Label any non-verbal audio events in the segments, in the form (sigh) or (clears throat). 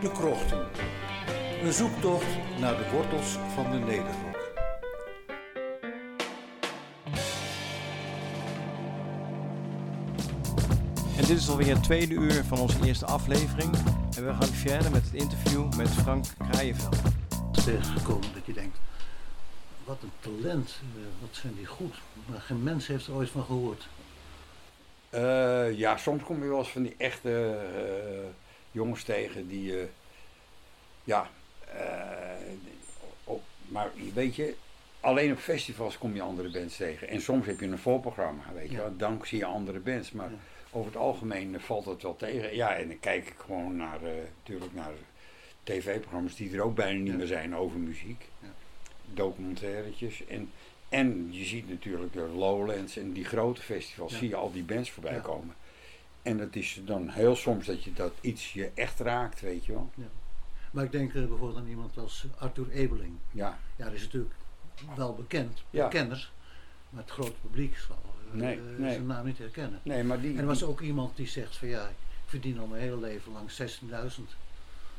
De Krochten. Een zoektocht naar de wortels van de Nederrok. En dit is alweer het tweede uur van onze eerste aflevering. En we gaan verder met het interview met Frank Kraaienveld. Tegengekomen dat je denkt, wat een talent, eh, wat zijn die goed. Maar geen mens heeft er ooit van gehoord. Eh, ja, soms kom je wel eens van die echte eh, jongens tegen die, eh, ja, eh, op, maar weet je, alleen op festivals kom je andere bands tegen. En soms heb je een voorprogramma, weet je Ja. wel, dan zie je andere bands. Maar Ja. over het algemeen valt het wel tegen. Ja, en dan kijk ik gewoon naar, eh, natuurlijk naar tv-programma's die er ook bijna niet Ja. meer zijn over muziek. Ja. Documentairetjes. En, en je ziet natuurlijk de Lowlands en die grote festivals, Ja. zie je al die bands voorbij Ja. komen. En het is dan heel soms dat je dat iets je echt raakt, weet je wel. Maar ik denk eh, bijvoorbeeld aan iemand als Arthur Ebeling. Ja, Ja, die is natuurlijk wel bekend, Ja. Maar het grote publiek zal eh, Nee, nee. zijn naam niet herkennen. nee, maar die... En er was ook iemand die zegt van ja, ik verdien al mijn hele leven lang 16.000.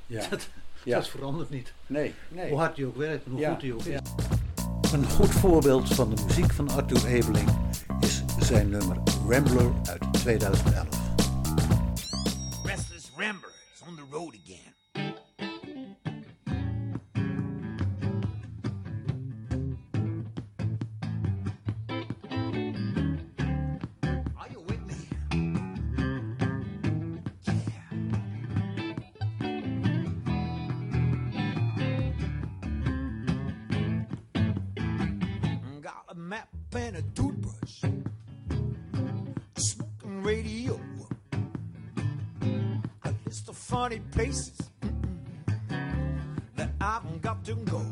ja, (laughs) Dat, ja, dat verandert niet. nee, nee. Hoe hard hij ook werkt en hoe Ja, goed hij ook ja. is. Een goed voorbeeld van de muziek van Arthur Ebeling is zijn nummer Rambler uit 2011. road again. Mm, map and a toothbrush. List of funny places that I've got to go.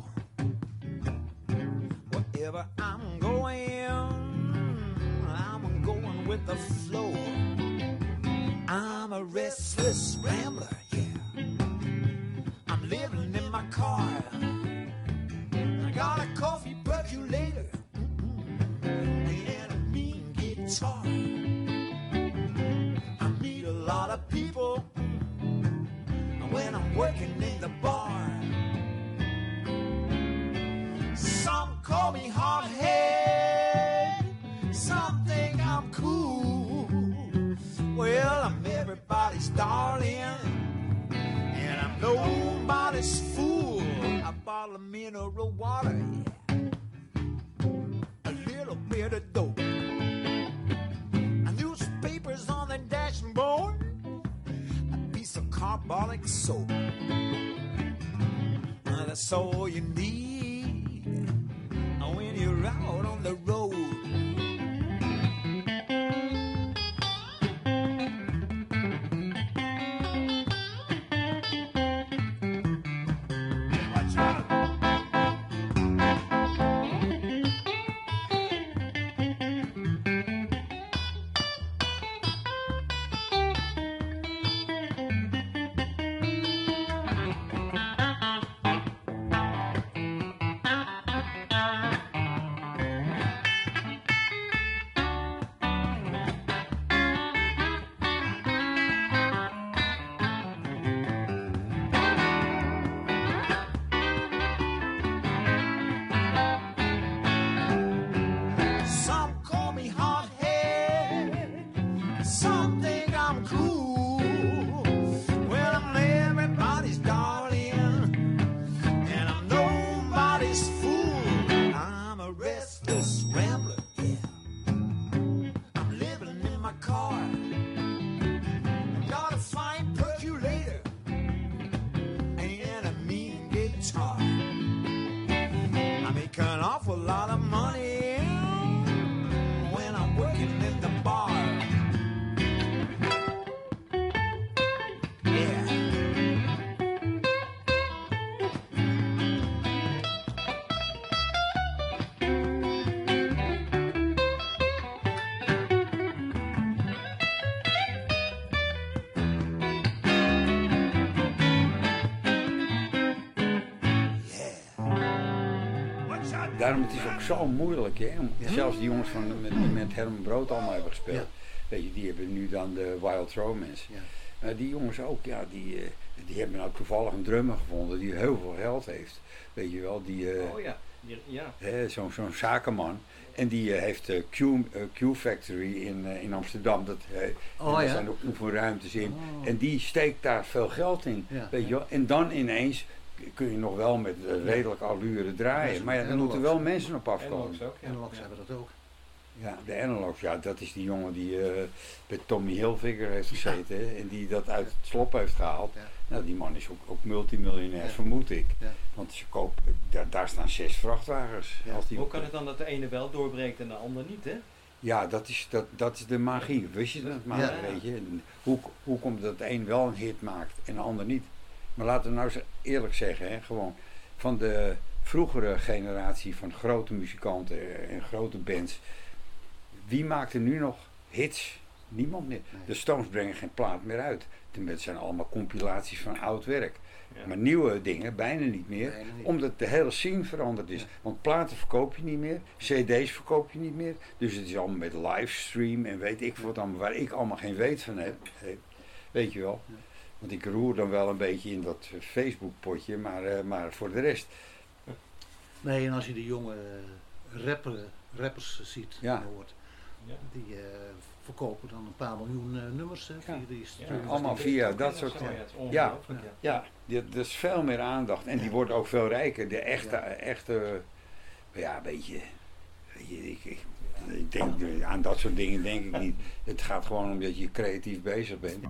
Daarom het is ook zo moeilijk, hè. Zelfs die jongens van, met, die met Herman Brood allemaal hebben gespeeld. Weet je, die hebben nu dan de Wild Romance. Ja. Maar die jongens ook, ja, die, eh, die hebben nou toevallig een drummer gevonden die heel veel geld heeft. Weet je wel, die, eh, Oh ja, ja. zo'n zo'n zakenman. En die eh, heeft de Q, Q Factory in, in Amsterdam. Dat, Oh daar ja. zijn ook oefenruimtes in. Oh. En die steekt daar veel geld in. Ja. Weet je wel? En dan ineens kun je nog wel met eh, redelijk allure draaien. Maar ja, dan en moeten wel mensen op afkomen. Analogs ook, ja. Hebben dat ook. Ja, de analogs, ja, dat is die jongen die eh bij Tommy Hilfiger heeft gezeten en die dat uit het slop heeft gehaald. Ja. Nou, die man is ook, ook multimiljonair, Ja. vermoed ik. Ja. Want ze kopen, daar, daar staan zes vrachtwagens. Ja. Als die Hoe kan het dan dat de ene wel doorbreekt en de ander niet, hè? Ja, dat is, dat, dat is de magie. Wist je dat maar, Ja. weet je. En Hoe, hoe komt het dat de een wel een hit maakt en de ander niet? Maar laten we nou eens eerlijk zeggen, hè, gewoon van de vroegere generatie van grote muzikanten en grote bands. Wie maakt er nu nog hits? Niemand meer. Nee. De Stones brengen geen plaat meer uit. Het zijn allemaal compilaties van oud werk. Ja. Maar nieuwe dingen bijna niet meer. Bijna niet. Omdat de hele scene veranderd is. Ja. Want platen verkoop je niet meer. CD's verkoop je niet meer. Dus het is allemaal met livestream en weet ik wat allemaal. Waar ik allemaal geen weet van heb. Weet je wel. Ja. Want ik roer dan wel een beetje in dat eh, Facebook potje. Maar, eh, maar voor de rest. Nee, en als je die jonge eh, rapper, rappers ziet Ja. en hoort, Ja. die eh, verkopen dan een paar miljoen nummers hè, Ja. die Ja, allemaal dat via dat soort- Ja, Ja. er is veel meer aandacht. En die wordt ook veel rijker. De echte, Ja. echte ja, een beetje. weet je, Ik, ik, ik denk, aan dat soort dingen denk ik niet. Het gaat gewoon om dat je creatief bezig bent.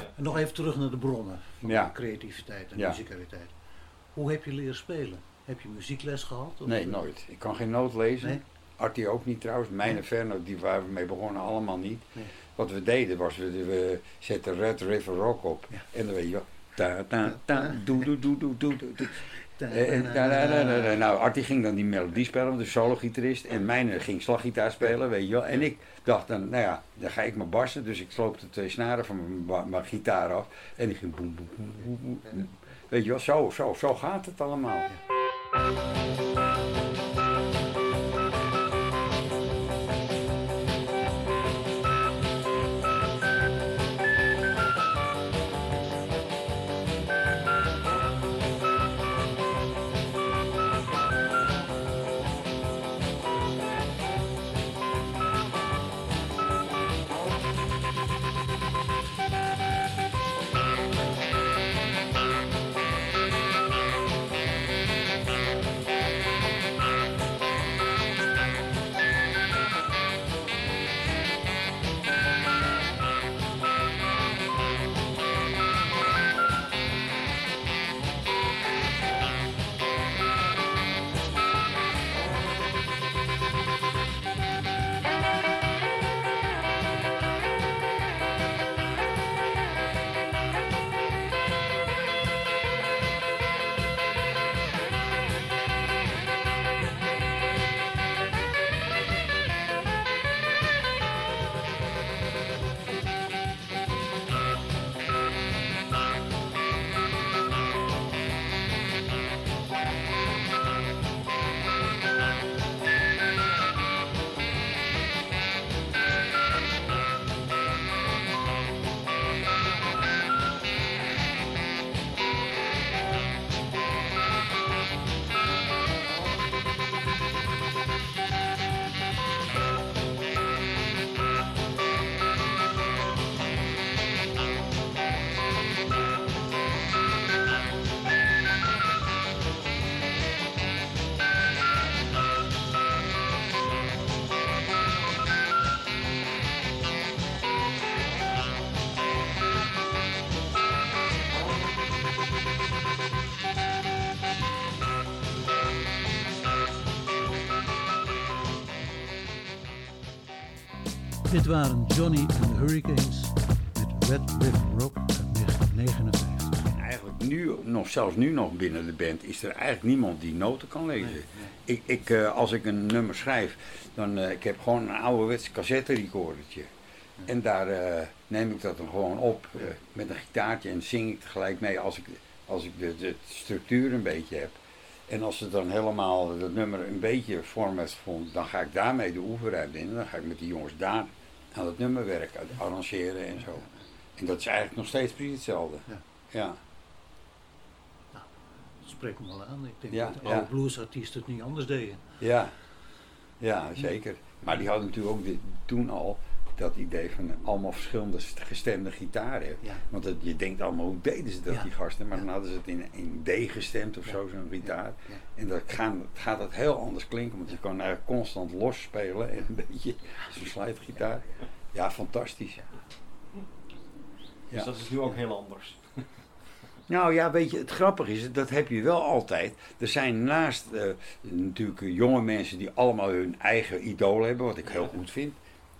Ja, en nog even terug naar de bronnen van Ja. creativiteit en Ja. muzikaliteit. Hoe heb je leren spelen? Heb je muziekles gehad? of- Nee, nooit. Ik kan geen noot lezen. Nee? Artie ook niet trouwens. Mijn en Fernand, die waar we mee begonnen, allemaal niet. Nee. Wat we deden was, we, we zetten Red River Rock op. Ja. En dan weet je wel. Ta, ta, ta, doe, doe, doe, doe, doe, doe. Eh. Nou, Artie ging dan die melodie spelen, de solo-gitarist. En mijn ging slaggitaar spelen, weet je wel. En ik dacht dan, nou ja, dan ga ik maar barsten. Dus ik sloop de twee snaren van mijn, gitaar af. En die ging boem, boem, boem, boem, boem, boem. Weet je wel, zo, zo, zo gaat het allemaal. Dit waren Johnny and the Hurricanes met Red River Rock uit 1959. En eigenlijk nu, nog, zelfs nu nog binnen de band, is er eigenlijk niemand die noten kan lezen. Ik, ik, eh, als ik een nummer schrijf, dan uh, ik heb gewoon een ouderwets cassette recordertje. En daar uh, neem ik dat dan gewoon op uh, met een gitaartje en zing ik tegelijk mee als ik, als ik de, de structuur een beetje heb. En als het dan helemaal dat nummer een beetje vorm heeft gevonden, dan ga ik daarmee de oefenruimte in. En dan ga ik met die jongens daar aan het nummerwerk, arrangeren en zo. En dat is eigenlijk nog steeds precies hetzelfde. Ja. Ja, Dat spreekt me wel aan. Ik denk Ja, dat ja. oude bluesartiesten het niet anders deden. ja, ja, zeker. Maar die hadden natuurlijk ook dit- toen al dat idee van allemaal verschillende st- gestemde gitaren. Ja. Want het, je denkt allemaal, hoe deden ze dat, Ja. die gasten? Maar Ja. dan hadden ze het in, in D gestemd of Ja. zo, zo'n gitaar. Ja. En dan gaan, gaat het heel anders klinken, want je kan eigenlijk constant los spelen en een beetje zo'n slijtgitaar. Ja, fantastisch. Dus Ja. dat is nu ook heel anders. (laughs) Nou ja, weet je, het grappige is, dat heb je wel altijd. Er zijn naast eh, natuurlijk jonge mensen die allemaal hun eigen idool hebben, wat ik heel goed vind.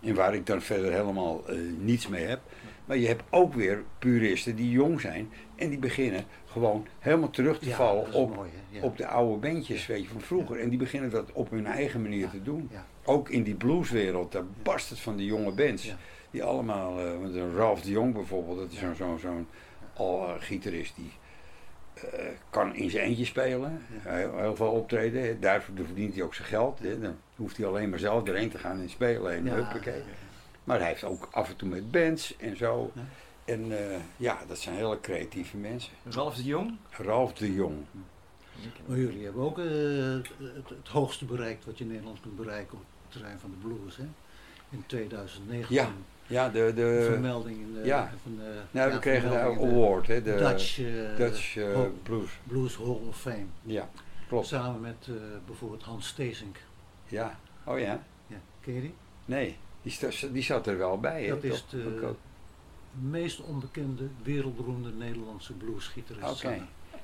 En waar ik dan verder helemaal eh, niets mee heb. Maar je hebt ook weer puristen die jong zijn en die beginnen gewoon helemaal terug te Ja, vallen op, mooi, hè? Ja. op de oude bandjes weet je, van vroeger. En die beginnen dat op hun eigen manier te doen. Ook in die blueswereld, daar barst het van die jonge bands. Die allemaal, een Ralph de Jong bijvoorbeeld, dat is zo'n zo'n al eh, gitarist die kan in zijn eentje spelen, heel, heel veel optreden. Daarvoor verdient hij ook zijn geld. Hè. Dan hoeft hij alleen maar zelf erheen te gaan en spelen en Ja, huppakee. Maar hij heeft ook af en toe met bands en zo. Ja. En eh, ja, dat zijn hele creatieve mensen. Ralf de Jong? Ralph de Jong. Maar jullie hebben ook eh, het, het hoogste bereikt wat je in Nederland kunt bereiken op het terrein van de blues. Hè? In 2019. Ja, Ja, de, Een de, vermelding in de, ja. van de, nou, ja, we kregen de de award, hè, de Dutch, eh, Dutch eh, Hall- Blues. Blues Hall of Fame. Ja, klopt. Samen met eh, bijvoorbeeld Hans Stezink. Ja, oh ja. Ja, ken je die? Nee, die, die zat er wel bij. hè, Dat is de- meest onbekende, wereldberoemde Nederlandse bluesgitarist. Oké.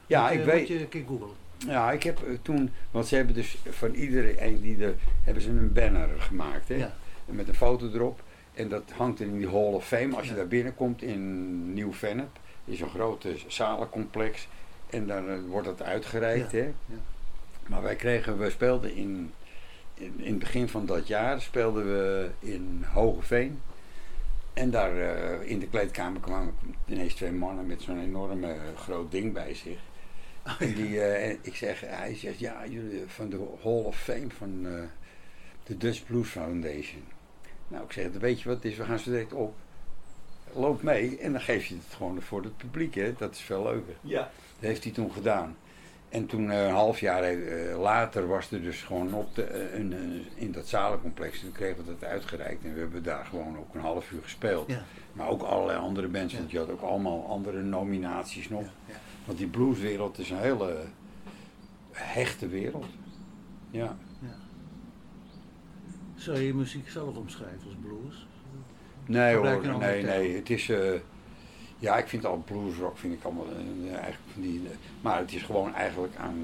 Ja, Moet ik weet. Moet je een keer googlen. Ja, ik heb toen, want ze hebben dus van iedereen die er, hebben ze een banner gemaakt, hè? Ja. Met een foto erop. En dat hangt in die Hall of Fame. Als je daar binnenkomt in Nieuw-Vennep, is een grote zalencomplex. En dan eh, wordt dat uitgereikt, Ja. hè? Maar wij kregen, we speelden in, in, in het begin van dat jaar, speelden we in Hogeveen. En daar eh, in de kleedkamer kwamen ineens twee mannen met zo'n enorme eh, groot ding bij zich. En die, en ik zeg, hij zegt, ja, jullie van de Hall of Fame van de Dutch Blues Foundation. Nou, ik zeg, weet je wat het is, we gaan zo direct op. Loop mee en dan geef je het gewoon voor het publiek, hè. Dat is veel leuker. Ja. Dat heeft hij toen gedaan. En toen eh, een half jaar eh, later was er dus gewoon op de, een, eh, in dat zalencomplex. Toen kregen we dat uitgereikt en we hebben daar gewoon ook een half uur gespeeld. Ja. Maar ook allerlei andere bands, Ja. want je had ook allemaal andere nominaties nog. Ja. Want die blueswereld is een hele hechte wereld. Ja. Zou je muziek zelf omschrijven als blues? Nee hoor, nee, nee. Het is, eh, ja, ik vind al bluesrock, vind ik allemaal, eh, eigenlijk van die, eh, maar het is gewoon eigenlijk aan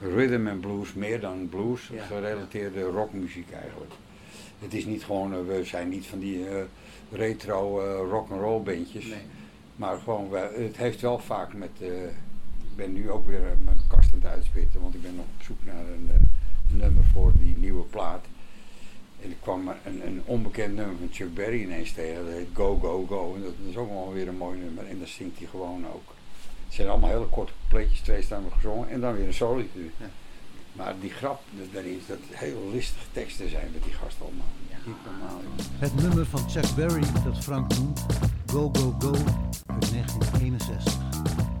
rhythm en blues, meer dan blues, Ja. gerelateerde rockmuziek eigenlijk. Het is niet gewoon, we zijn niet van die retro rock and roll bandjes, Nee. maar gewoon, het heeft wel vaak met, ik ben nu ook weer mijn kast aan het uitspitten, want ik ben nog op zoek naar een nummer voor die nieuwe plaat. En er kwam maar een, een onbekend nummer van Chuck Berry ineens tegen. Dat heet Go, Go, Go. En dat is ook wel weer een mooi nummer. En dat zingt hij gewoon ook. Het zijn allemaal hele korte coupletjes. Twee staan we gezongen. En dan weer een. Ja. Maar die grap dat daarin is dat heel listige teksten zijn met die gasten allemaal. Normaal. joh. Het nummer van Chuck Berry dat Frank noemt, Go Go Go, uit 1961.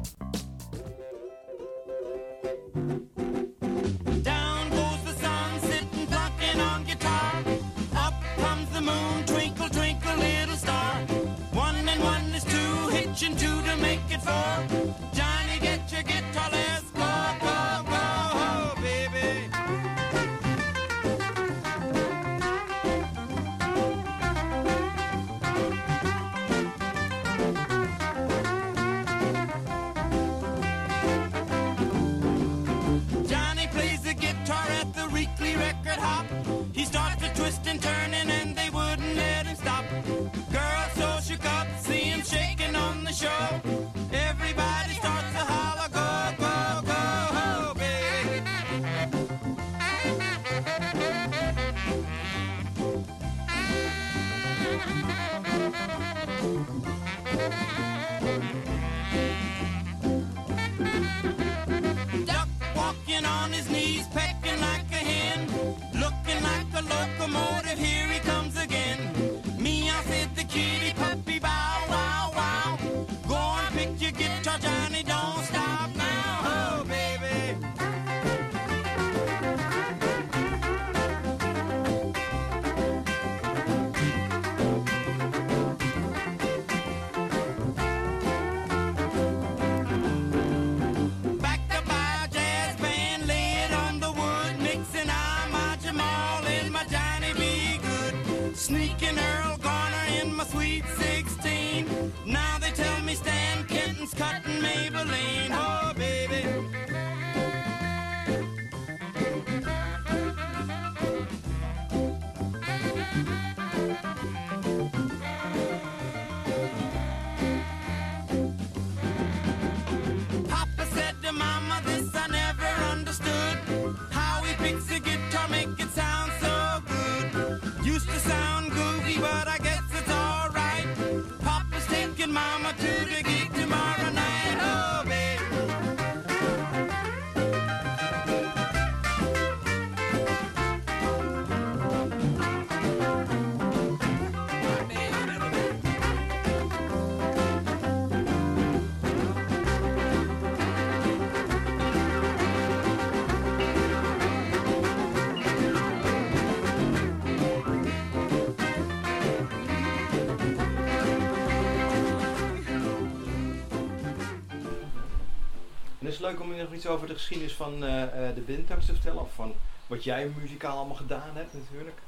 Leuk om je nog iets over de geschiedenis van eh, eh, de Bintax te vertellen? Of van wat jij muzikaal allemaal gedaan hebt natuurlijk?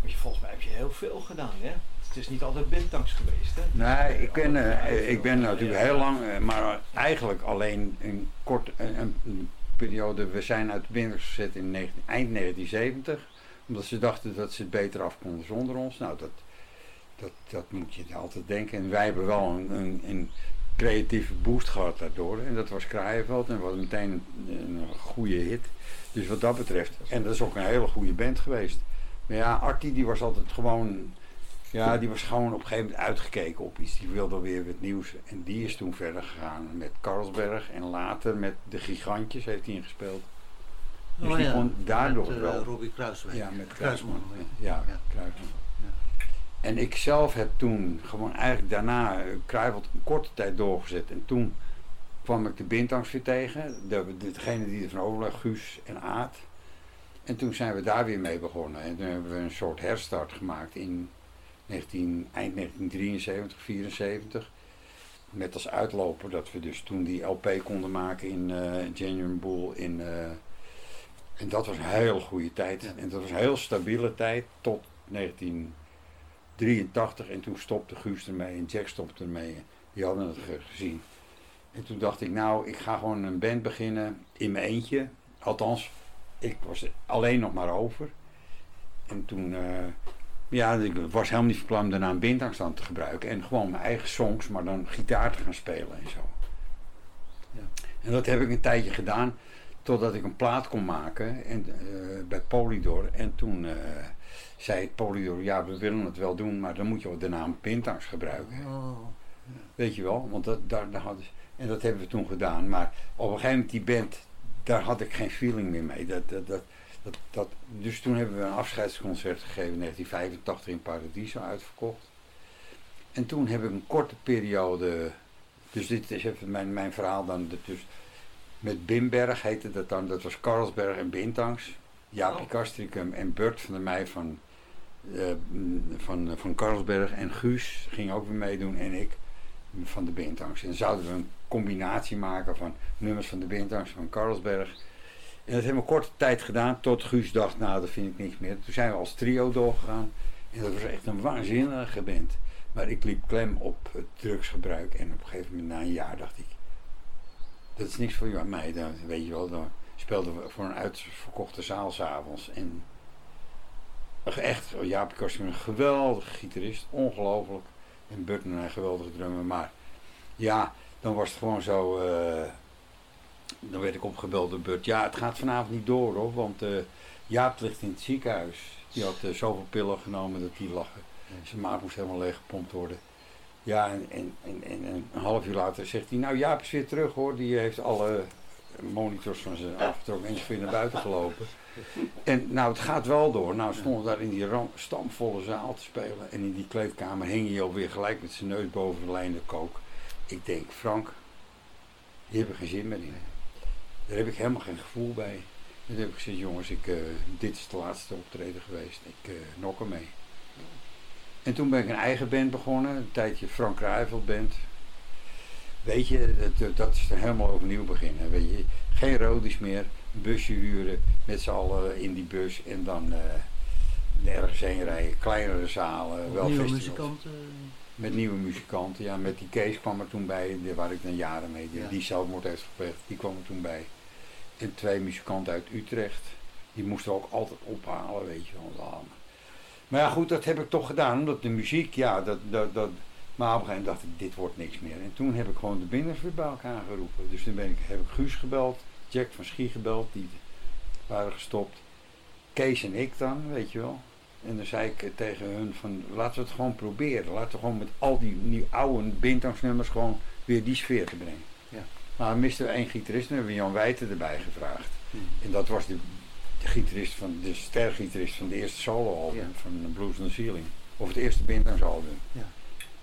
Want je, volgens mij heb je heel veel gedaan, hè? Het is niet altijd Bintax geweest, hè? Nee, ik ben, eh, ik ben natuurlijk ja. heel lang, maar eigenlijk alleen een kort een, een- periode. We zijn uit de binnen gezet in 19 eind 1970, omdat ze dachten dat ze het beter af konden zonder ons. Nou, dat, dat, dat moet je altijd denken. En wij hebben wel een, een, een creatieve boost gehad daardoor. En dat was Kraaienveld en was meteen een, een goede hit. Dus wat dat betreft, en dat is ook een hele goede band geweest. Maar ja, Artie die was altijd gewoon ja, die was gewoon op een gegeven moment uitgekeken op iets. Die wilde weer wat nieuws. En die is toen verder gegaan met Carlsberg. En later met de Gigantjes heeft hij ingespeeld. Dus die kon daardoor met, eh, wel. Robbie Kruiswijk. Ja, met Kruisman. Kruisman. Ja, Ja. Kruisman. En ik zelf heb toen gewoon eigenlijk daarna eh, Kruivelt een korte tijd doorgezet. En toen kwam ik de Bintangs weer tegen. De, degene die er van overlag, Guus en Aad. En toen zijn we daar weer mee begonnen. En toen hebben we een soort herstart gemaakt in 19, eind 1973, 74. Met als uitloper dat we dus toen die LP konden maken in eh Genuine Bull. In, eh, en dat was een hele goede tijd. En dat was een heel stabiele tijd tot 1983. En toen stopte Guus ermee en Jack stopte ermee. Die hadden het ge- gezien. En toen dacht ik, nou, ik ga gewoon een band beginnen in mijn eentje. Althans, ik was alleen nog maar over. En toen, eh, ja, ik was helemaal niet van plan om daarna een bindangstand te gebruiken. En gewoon mijn eigen songs, maar dan gitaar te gaan spelen en zo. Ja. En dat heb ik een tijdje gedaan, totdat ik een plaat kon maken en, eh, bij Polydor. En toen eh, zei Polydor, ja, we willen het wel doen, maar dan moet je ook de naam Pintangs gebruiken. Oh, Weet je wel, want dat, daar, daar hadden ze, en dat hebben we toen gedaan. Maar op een gegeven moment die band, daar had ik geen feeling meer mee. Dat, dat, dat, dat, dat, dus toen hebben we een afscheidsconcert gegeven in 1985 in Paradiso uitverkocht. En toen heb ik een korte periode, dus dit is even mijn, mijn verhaal dan, dus met Bimberg heette dat dan, dat was Carlsberg en Bintangs. Jaapie Oh. Castricum en Bert van der Meij van, van, van Carlsberg en Guus ging ook weer meedoen en ik van de Bintangs. En zouden we een combinatie maken van nummers van de Bintangs van Carlsberg. En dat hebben we korte tijd gedaan tot Guus dacht, nou dat vind ik niks meer. Toen zijn we als trio doorgegaan en dat was echt een waanzinnige band. Maar ik liep klem op het drugsgebruik en op een gegeven moment na een jaar dacht ik, dat is niks voor jou mij. Dan, weet je wel, dan speelden we voor een uitverkochte zaal s'avonds. En echt, Jaap Kostje een geweldige gitarist, ongelooflijk. En Burton een geweldige drummer. Maar ja, dan was het gewoon zo. eh, dan werd ik opgebeld door Burt. Ja, het gaat vanavond niet door hoor, want eh, Jaap ligt in het ziekenhuis. Die had eh, zoveel pillen genomen dat hij lag. Zijn maag moest helemaal leeg gepompt worden. Ja, en, en, en een half uur later zegt hij, nou Jaap is weer terug hoor. Die heeft alle monitors van zijn afgetrokken en is weer naar buiten gelopen. En nou, het gaat wel door. Nou, stonden daar in die stampvolle zaal te spelen. En in die kleedkamer hing hij alweer gelijk met zijn neus boven de lijn de kook. Ik denk, Frank, hier heb ik geen zin meer in. Daar heb ik helemaal geen gevoel bij. En toen heb ik gezegd, jongens, ik, eh, dit is de laatste optreden geweest. Ik uh, nok ermee. En toen ben ik een eigen band begonnen. Een tijdje Frank Kruijveld band. Weet je, dat, dat is helemaal overnieuw beginnen. Weet je, geen rodies meer. Een busje huren met z'n allen in die bus. En dan, eh, nergens heen rijden. Kleinere zalen, wel Nieuwe festivals. muzikanten. Met nieuwe muzikanten, ja. Met die Kees kwam er toen bij, die- waar ik dan jaren mee, die, Ja. die zelfmoord heeft gepleegd, die kwam er toen bij. En twee muzikanten uit Utrecht, die moesten we ook altijd ophalen, weet je wel. Maar ja, goed, dat heb ik toch gedaan, omdat de muziek, ja, dat, dat, dat, maar op een gegeven moment dacht ik, dit wordt niks meer. En toen heb ik gewoon de binders weer bij elkaar geroepen. Dus toen ben ik, heb ik Guus gebeld, Jack van Schie gebeld, die waren gestopt. Kees en ik dan, weet je wel. En dan zei ik tegen hun van, laten we het gewoon proberen. Laten we gewoon met al die, die oude bindtangsnummers gewoon weer die sfeer te brengen. Ja. Maar we misten één gitarist en hebben we Jan Wijten erbij gevraagd. Hmm. En dat was de, de gitarist van, de stergitarist van de eerste soloalbum Ja. van Blues on the Ceiling. Of het eerste bindtangsalbum. Ja.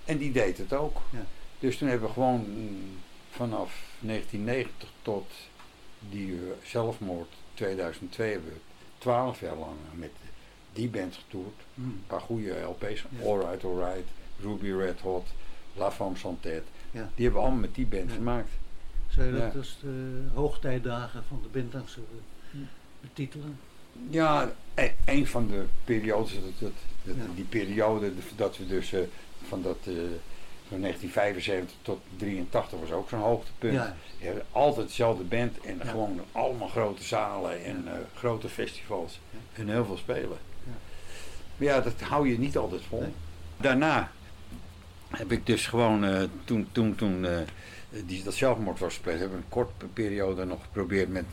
En die deed het ook. Ja. Dus toen hebben we gewoon mm, vanaf 1990 tot die eh, zelfmoord 2002 hebben we 12 jaar lang met die band getoerd. Hmm. Een paar goede LP's. Ja. Alright, Alright, Ruby Red Hot, La Femme Santet. Ja. Die hebben we allemaal met die band Ja. gemaakt. Zou je dat Ja. als de hoogtijdagen van de Bindangse Hm. betitelen? Ja, e- een van de periodes, dat, dat, dat- Ja. die periode dat we dus eh, van dat eh, van 1975 tot 83 was ook zo'n hoogtepunt. Ja, Je hebt altijd dezelfde band en Ja. gewoon allemaal grote zalen en eh, grote festivals Ja. en heel veel spelen. Ja. Maar ja, dat hou je niet altijd vol. Nee. Daarna heb ik dus gewoon, eh, toen, toen, toen die, dat zelfmoord was gepleegd, heb ik een korte periode nog geprobeerd met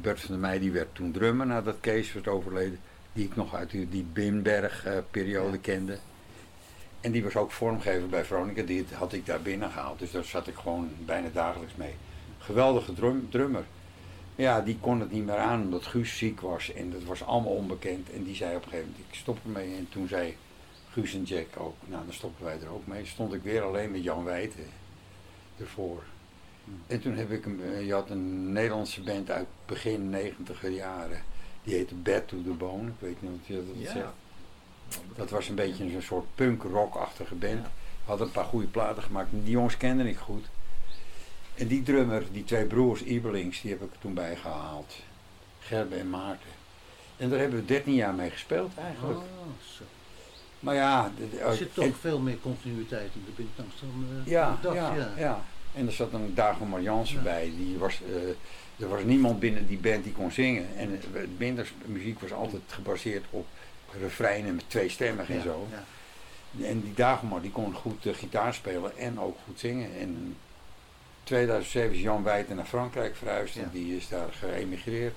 Bert van der Meij, die werd toen drummer nadat Kees was overleden, die ik nog uit die, die Bimberg periode Ja. kende. En die was ook vormgever bij Veronica, die had ik daar binnen gehaald. Dus daar zat ik gewoon bijna dagelijks mee. Geweldige drum, drummer. Ja, die kon het niet meer aan omdat Guus ziek was en dat was allemaal onbekend. En die zei op een gegeven moment, ik stop ermee. En toen zei Guus en Jack ook, nou dan stoppen wij er ook mee. Stond ik weer alleen met Jan Wijten ervoor. En toen heb ik eh, je had een Nederlandse band uit begin negentiger jaren. Die heette Bad to the Bone, ik weet niet of je dat Ja. zegt. Dat was een beetje een soort punk-rock-achtige band. Had een paar goede platen gemaakt. Die jongens kende ik goed. En die drummer, die twee broers Ibelings, die heb ik toen bij gehaald. Gerbe en Maarten. En daar hebben we 13 jaar mee gespeeld eigenlijk. Oh, zo. Maar ja, Er zit toch en- veel meer continuïteit in de Bindangst dan eh, ja, ja, ja. ja, En er zat een Dagmar Jansen Ja. bij. Die was, eh, er was niemand binnen die band die kon zingen. En uh, Binders muziek was altijd gebaseerd op refreinen met twee stemmen en zo. En die Dagmar die kon goed eh, gitaar spelen en ook goed zingen. En in 2007 is Jan Wijten naar Frankrijk verhuisd en die is daar geëmigreerd.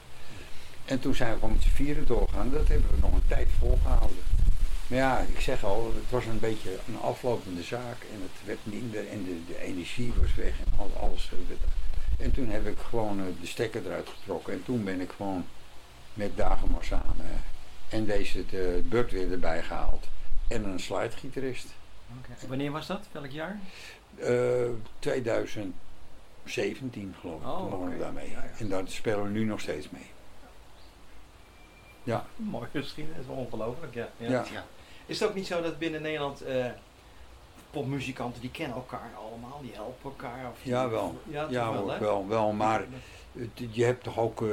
En toen zijn we gewoon met z'n vieren doorgegaan. Dat hebben we nog een tijd volgehouden. Maar ja, ik zeg al, het was een beetje een aflopende zaak en het werd minder en de, de energie was weg en al, alles. En toen heb ik gewoon eh, de stekker eruit getrokken en toen ben ik gewoon met Dagmar samen eh, en deze de Burt weer erbij gehaald. En een slidegitarist. Wanneer was dat? Welk jaar? Eh 2017 geloof ik, Oh, toen begonnen we oké. daarmee. Ja, ja. En daar spelen we nu nog steeds mee. Ja, (laughs) Mooie geschiedenis, ongelooflijk. Ja. Ja. ja. Ja. Is het ook niet zo dat binnen Nederland eh, popmuzikanten die kennen elkaar allemaal, die helpen elkaar? Of Ja, wel. Ja, Ja, wel, wel, wel, maar het- je hebt toch ook, eh,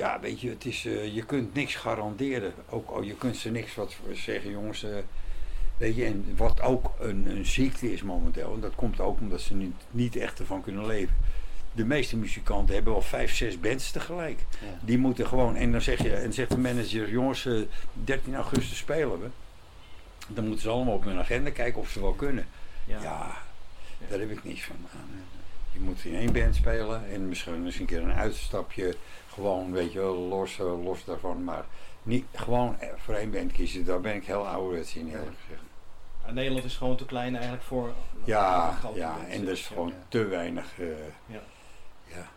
ja, weet je, het is, eh, je kunt niks garanderen. Ook, oh, je kunt ze niks wat zeggen, jongens. eh, weet je, en wat ook een, een ziekte is momenteel, en dat komt ook omdat ze niet, niet echt ervan kunnen leven. De meeste muzikanten hebben wel vijf, zes bands tegelijk. Ja. Die moeten gewoon, en dan zeg je, en zegt de manager, jongens, eh, 13 augustus spelen we. Dan moeten ze allemaal op hun agenda kijken of ze wel kunnen. Ja. Ja, daar heb ik niets van. Je moet in één band spelen en misschien eens een keer een uitstapje. Gewoon, weet je los, eh, los daarvan. Maar niet gewoon eh, voor één band kiezen, daar ben ik heel ouderwets in eerlijk gezegd. Nederland is gewoon te klein eigenlijk voor. Ja, ja, en er is gewoon ja. te weinig. eh, Ja. ja.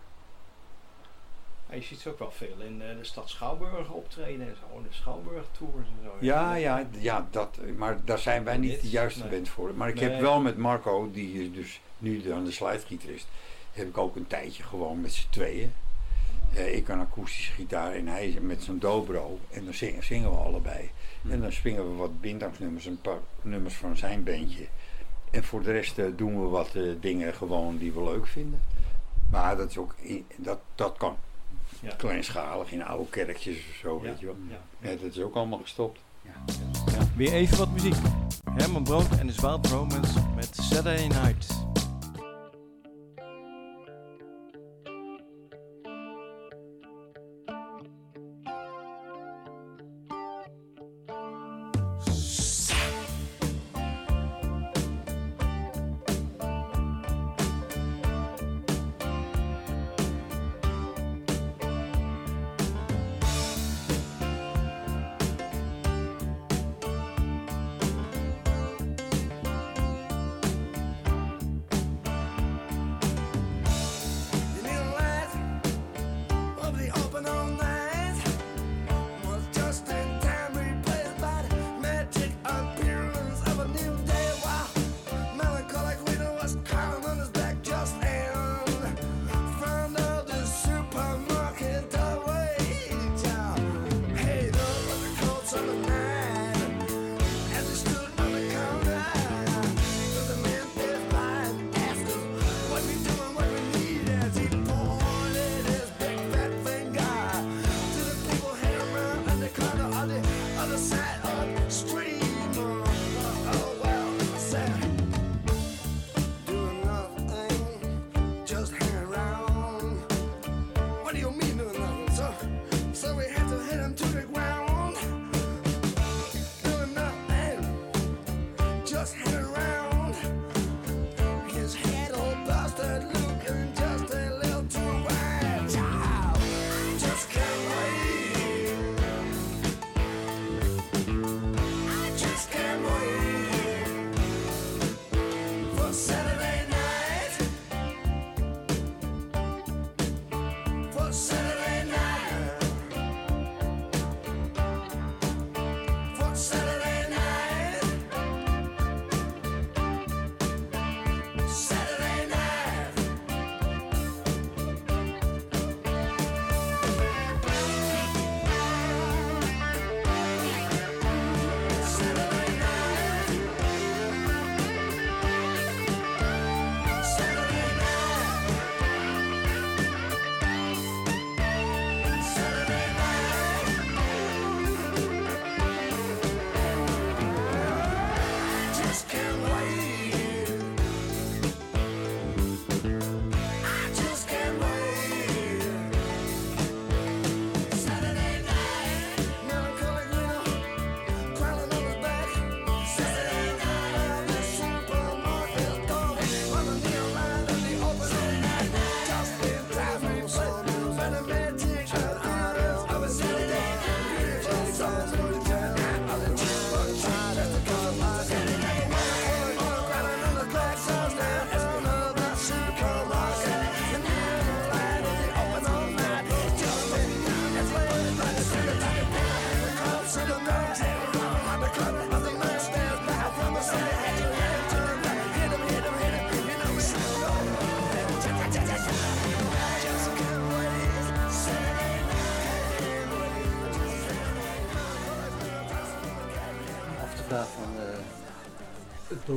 Ja, je ziet ze ook wel veel in de stad Schouwburg optreden en zo, de Schouwburg tours en zo. Ja, ja, ja, dat, maar daar zijn wij niet de juiste Nee. band voor. Maar ik Nee. heb wel met Marco, die is dus nu aan de slidegitarist, heb ik ook een tijdje gewoon met z'n tweeën. Eh, ik kan akoestische gitaar en hij met zijn dobro. En dan zingen, zingen we allebei. En dan springen we wat bindangsnummers, een paar nummers van zijn bandje. En voor de rest eh, doen we wat eh, dingen gewoon die we leuk vinden. Maar dat is ook, dat, dat kan. Ja. Kleinschalig in oude kerkjes of zo, Ja, weet je wel. ja. Ja, dat is ook allemaal gestopt. Ja. Ja, weer even wat muziek. Herman Brood en de Wild Romance met Saturday Night.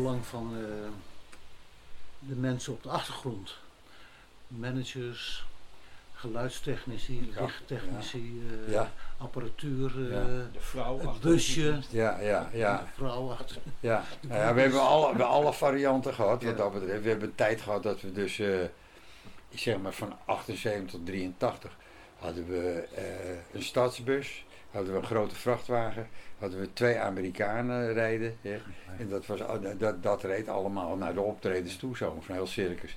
Belang van eh, de mensen op de achtergrond. Managers, geluidstechnici, Ja, lichttechnici, eh, Ja. apparatuur, eh, Ja. De vrouw het achter busje, Ja, ja, de ja. vrouw achter. Ja, nou ja we hebben alle, we hebben alle varianten gehad wat Ja. dat betreft. We hebben een tijd gehad dat we dus, eh, ik zeg maar van 78 tot 83, hadden we eh, een stadsbus, hadden we een grote vrachtwagen, hadden we twee Amerikanen rijden. En dat, was, al- dat, dat reed allemaal naar de optredens toe, zo, van heel circus.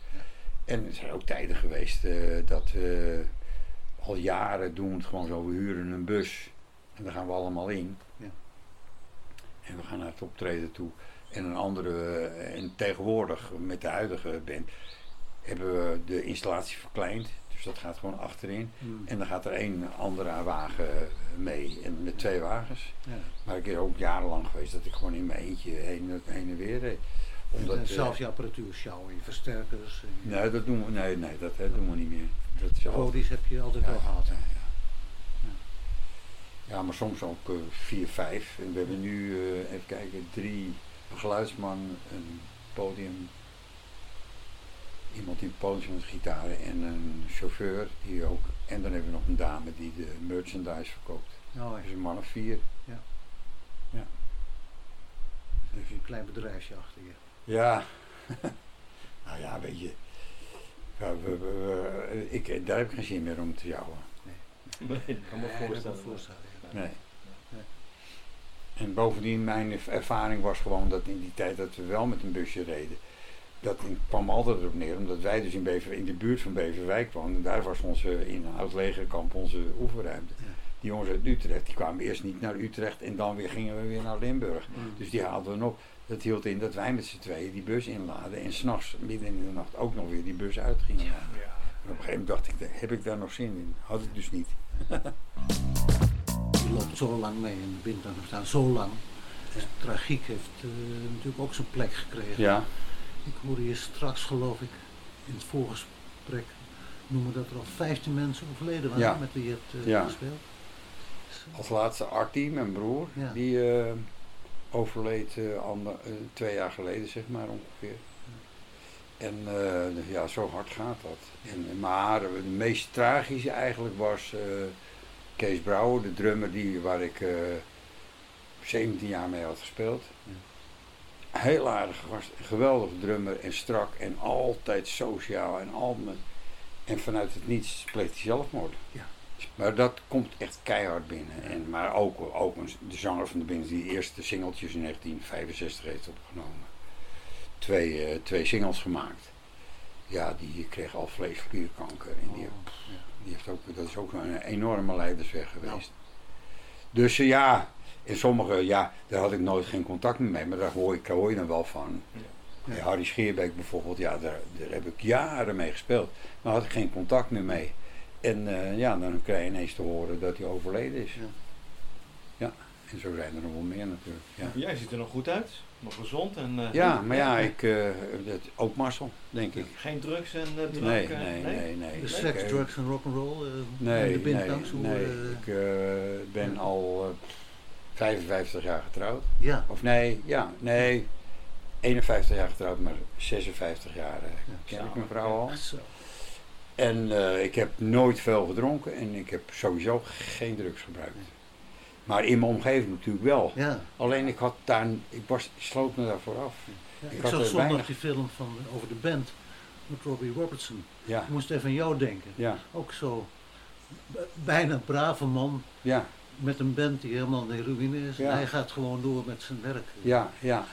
En er zijn ook tijden geweest eh, dat we al jaren doen we het gewoon zo, we huren een bus en daar gaan we allemaal in. Ja. En we gaan naar het optreden toe. En een andere, eh, en tegenwoordig met de huidige band, hebben we de installatie verkleind. Dus dat gaat gewoon achterin. Hmm. En dan gaat er één andere wagen mee. En met twee wagens. Ja. Maar ik ben ook jarenlang geweest dat ik gewoon in mijn eentje heen, heen en weer reed. Omdat, en eh, zelf je apparatuur sjouwen, je versterkers. en Nee, dat doen we, nee, nee, dat, doen we niet meer. Dat is heb je altijd Ja, wel gehad. ja, ja. Ja, maar soms ook eh, vier, vijf. En we hebben nu, eh, even kijken, drie geluidsman, een podium, iemand die op het podium met gitaren en een chauffeur die ook. En dan hebben we nog een dame die de merchandise verkoopt. Nou, Dus een man of vier. Ja. Ja. Je een klein bedrijfje achter je. Ja. (laughs) nou ja, weet je. Ja, we, we- we- ik, daar heb ik geen zin meer om te jouwen. Nee, ik kan me Ja, voorstellen. ja. Nee. Nee. En bovendien, mijn erv- ervaring was gewoon dat in die tijd dat we wel met een busje reden, dat kwam altijd erop neer, omdat wij dus in, Bever, in de buurt van Beverwijk woonden. Daar was onze, in een oud legerkamp, onze oefenruimte. Ja. Die jongens uit Utrecht, die kwamen eerst niet naar Utrecht en dan weer gingen we weer naar Limburg. Mm. Dus die haalden we nog. Dat hield in dat wij met z'n tweeën die bus inladen en s'nachts, midden in de nacht, ook nog weer die bus uitgingen. Ja. En op een gegeven moment dacht ik, heb ik daar nog zin in? Had ik dus niet. Je loopt zo lang mee in de Bindang. We staan zo lang. Dus tragiek heeft eh, natuurlijk ook zijn plek gekregen. Ja, Ik hoorde je straks, geloof ik, in het voorgesprek noemen dat er al 15 mensen overleden waren Ja. met wie je hebt eh, Ja. gespeeld. Dus, als laatste Artie, mijn broer, Ja. die eh, overleed eh, ander- twee jaar geleden, zeg maar ongeveer. En eh, ja, zo hard gaat dat. En, maar de meest tragische eigenlijk was Kees Brouwer, de drummer die, waar ik eh 17 jaar mee had gespeeld. Heel aardige gast, een geweldige drummer en strak en altijd sociaal en al met- En vanuit het niets pleegt hij zelfmoord. Ja. Maar dat komt echt keihard binnen. En, maar ook, ook de zanger van de Binnen die de eerste singeltjes in 1965 heeft opgenomen. Twee, eh, twee singles gemaakt. Ja, die kreeg al vleesklierkanker. En die, Oh, ja. die heeft ook, dat is ook een enorme leidersweg geweest. Dus eh, ja, in sommige, ja, daar had ik nooit geen contact meer mee, maar daar hoor, ik, daar hoor je dan wel van. Ja. Ja, Harry Scheerbeek bijvoorbeeld, ja, daar, daar heb ik jaren mee gespeeld, maar had ik geen contact meer mee. En eh, ja, dan krijg je ineens te horen dat hij overleden is. Ja. Ja, en zo zijn er nog wel meer natuurlijk. Ja, Jij ziet er nog goed uit. Nog gezond en... eh, ja maar ja, ik, eh, dat, ook Marcel, denk ik. Geen drugs en uh, drank? Nee, nee, nee, nee. Seks, drugs en rock'n'roll uh, Nee, in de nee, nee. Ik eh, ben ja. al eh, 55 jaar getrouwd. ja, Of nee, ja, nee. 51 jaar getrouwd, maar 56 jaar eh, ken ik mijn vrouw al. zo. En eh, ik heb nooit veel gedronken en ik heb sowieso geen drugs gebruikt. Maar in mijn omgeving natuurlijk wel. Ja. Alleen ik had daar, ik, was, ik sloot me daarvoor af. Ja, Ik zag zondag weinig- die film van, over de band met Robbie Robertson. Ja, Ik moest even aan jou denken. ja, Ook zo bijna brave man ja, met een band die helemaal in de ruïne is. Ja. En hij gaat gewoon door met zijn werk. ja, ja.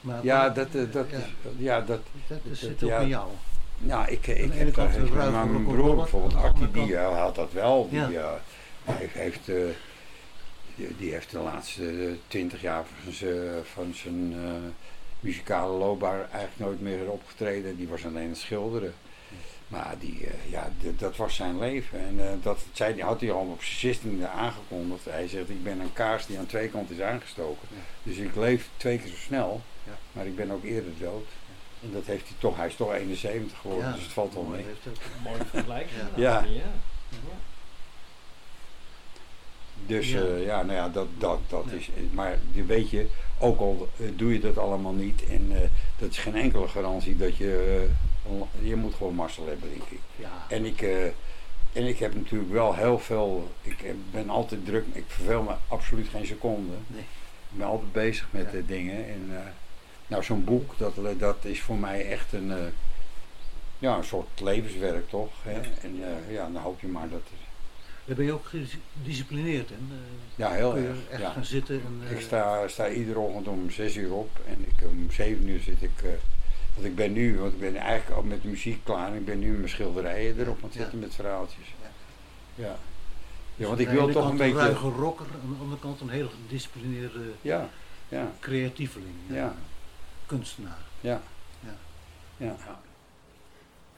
Maar Ja, dat, eh, dat ja, is, ja, dat, dat, dat- zit ook ja. in jou. Nou, ik, ik de heb maar mijn broer bijvoorbeeld, Artie, die eh, had dat wel. Die, Ja. eh, hij heeft, eh, die, die heeft de laatste eh, twintig jaar van zijn, van zijn eh, muzikale loopbaan eigenlijk nooit meer opgetreden. Die was alleen het schilderen. Maar die, eh, ja, dat was zijn leven. En eh, dat zei, die had hij al op zijn zestiende aangekondigd. Hij zegt, ik ben een kaars die aan twee kanten is aangestoken. Ja. Dus ik leef twee keer zo snel, Ja. maar ik ben ook eerder dood. En dat heeft hij toch, hij is toch 71 geworden, Ja. dus het valt wel mee. Hij heeft ook- Mooie vergelijking. Ja. Ja. ja. Dus Ja. ja, ja nou ja, dat, dat, dat Ja. is. Maar je weet je, ook al eh, doe je dat allemaal niet, en eh, dat is geen enkele garantie dat je. eh, je moet gewoon Marcel hebben, denk ik. Ja. En ik, eh, en ik heb natuurlijk wel heel veel. Ik ben altijd druk, ik verveel me absoluut geen seconde. Nee. Ik ben altijd bezig met Ja. eh, dingen. En, eh, nou, zo'n boek, dat, dat is voor mij echt een. eh, ja, een soort levenswerk toch? Hè? En eh, ja, dan hoop je maar dat. Daar ben je ook gedisciplineerd in. eh, Ja, heel erg. echt Ja. gaan zitten. En, Ik sta, sta iedere ochtend om 6 uur op en ik, om 7 uur zit ik. Want ik ben nu, want ik ben eigenlijk al met de muziek klaar en ik ben nu mijn schilderijen erop aan het Ja. zetten met verhaaltjes. Ja. Ja. Ja, dus want ik wil toch een kant beetje. ruige rocker, aan de andere kant een heel gedisciplineerde Ja, ja, creatieveling. Ja. Kunstenaar. ja. Ja. ja.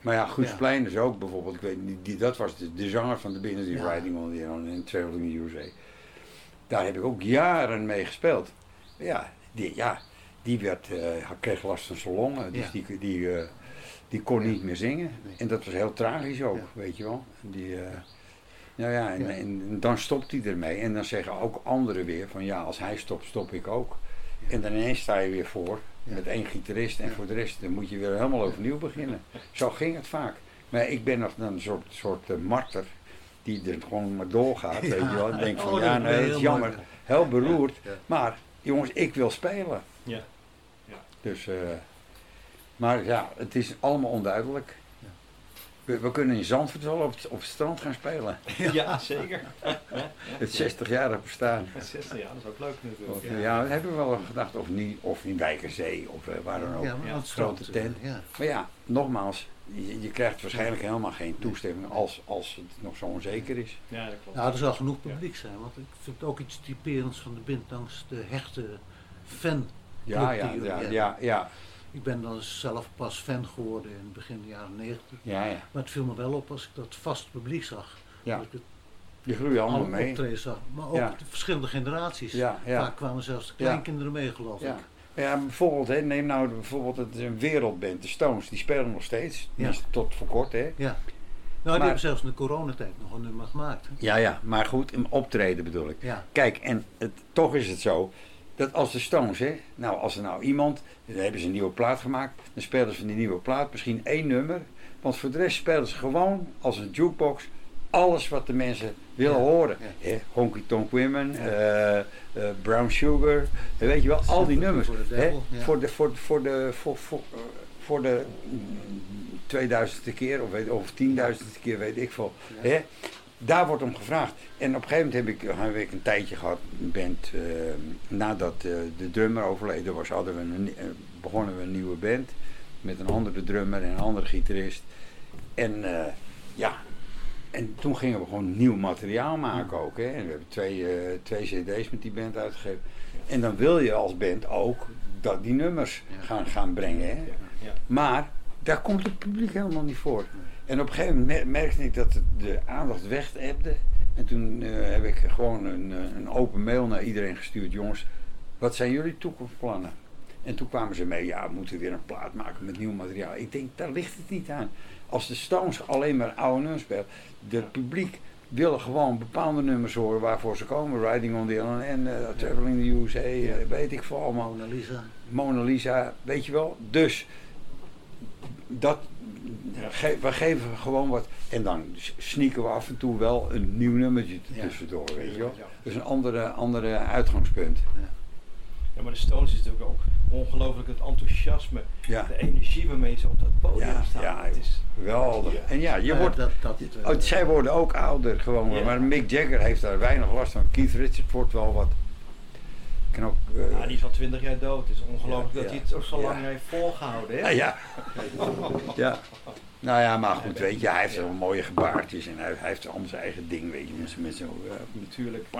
Maar ja, Goedsplein is ook bijvoorbeeld, ik weet niet, die, dat was de, de zanger van de Binnen die Ja. Riding on the in Traveling USA. Daar heb ik ook jaren mee gespeeld. Ja, die, ja, die werd, eh, hij kreeg last van zijn longen, dus die, die, eh, die kon niet meer zingen. En dat was heel tragisch ook, weet je wel. En Die, eh, nou ja, en, dan stopt hij ermee. En dan zeggen ook anderen weer van ja, als hij stopt, stop ik ook. En dan ineens sta je weer voor met één gitarist en voor de rest dan moet je weer helemaal overnieuw beginnen. Zo ging het vaak. Maar ik ben nog een soort, soort eh, marter die er gewoon maar doorgaat, weet je wel. En denkt van Oh, ja, nee, het is jammer. heel beroerd. Maar jongens, ik wil spelen. Ja. Dus, eh, maar ja, het is allemaal onduidelijk. We, we kunnen in Zandvoort wel op het, op het strand gaan spelen. Ja, zeker. Het 60-jarig bestaan. 60 jaar, dat is ook leuk natuurlijk. Of, ja. dat hebben we wel gedacht. Of niet, of in Wijkerzee, of eh, waar dan ook. Ja, maar Ja, grote strand, tent. Ja. Maar ja, nogmaals, je, je krijgt waarschijnlijk helemaal geen toestemming als, als het nog zo onzeker is. Ja, dat klopt. Nou, er zal genoeg publiek zijn, want ik vind het ook iets typerends van de Bindtangs, de hechte fan. Ja, ja, ja, ja, ja, Ik ben dan zelf pas fan geworden in begin jaren 90. ja, ja. Maar het viel me wel op als ik dat vast publiek zag. ja. Dat ik het Die groeien allemaal alle mee. zag. Maar ook Ja. de verschillende generaties. Ja, ja. Vaak kwamen zelfs de kleinkinderen mee, geloof Ja. ik. Ja, bijvoorbeeld, hè, neem nou bijvoorbeeld het is een wereldband, de Stones, die spelen nog steeds. Tenminste, Tot voor kort, hè. Ja. Nou, die hebben zelfs in de coronatijd nog een nummer gemaakt. hè. Ja, ja, maar goed, een optreden bedoel ik. Ja. Kijk, en het, toch is het zo dat als de Stones, hè, nou als er nou iemand, dan hebben ze een nieuwe plaat gemaakt, dan spelen ze van die nieuwe plaat misschien één nummer, want voor de rest spelen ze gewoon als een jukebox alles wat de mensen willen Ja, horen. ja. Hè, Honky Tonk Women, eh, eh, Brown Sugar, eh, weet je wel, al die nummers. hè, Devil, ja. Voor de, voor, voor de, voor, voor, voor de mm, 2000ste keer of, weet, of 10.000ste keer, weet ik veel. Ja. Daar wordt om gevraagd. En op een gegeven moment heb ik, heb ik een tijdje gehad, band, eh, nadat eh, de drummer overleden was, hadden we een, eh, begonnen we een nieuwe band. Met een andere drummer en een andere gitarist. En eh, ja, en toen gingen we gewoon nieuw materiaal maken ook. Hè? En we hebben twee, eh, twee cd's met die band uitgegeven. En dan wil je als band ook dat die nummers gaan, gaan brengen. Hè? Maar daar komt het publiek helemaal niet voor. En op een gegeven moment mer- merkte ik dat het de aandacht wegebde. En toen eh, heb ik gewoon een, eh, een open mail naar iedereen gestuurd. Jongens, wat zijn jullie toekomstplannen? En toen kwamen ze mee, ja, we moeten weer een plaat maken met nieuw materiaal. Ik denk, daar ligt het niet aan. Als de Stones alleen maar oude nummers spelen, de publiek willen gewoon bepaalde nummers horen waarvoor ze komen. Riding on the LN, uh, Traveling the USA, eh, weet ik veel allemaal. Mona Lisa. Mona Lisa, weet je wel. Dus dat. Ge- we geven gewoon wat. En dan sneaken we af en toe wel een nieuw nummertje Ja. tussendoor, weet je wel. Dus een andere, andere uitgangspunt. Ja, maar de Stones is natuurlijk ook ongelooflijk het enthousiasme, Ja, de energie waarmee ze op dat podium Ja, staan. ja, het is, geweldig. Ja. En ja, je ja, wordt, dat, dat, oh, zij worden ook ouder gewoon. Ja. Maar Mick Jagger heeft daar weinig last van. Keith Richards wordt wel wat. Kan ook, eh, ja, die is al twintig jaar dood. Het is ongelooflijk Ja, dat ja. hij het zo lang Ja. heeft volgehouden. Hè? Ja, (laughs) ja. Nou ja, maar goed, weet je, hij heeft wel mooie gebaartjes en hij, hij heeft allemaal zijn eigen ding, weet je, met, met zo'n... eh, Natuurlijk. (laughs)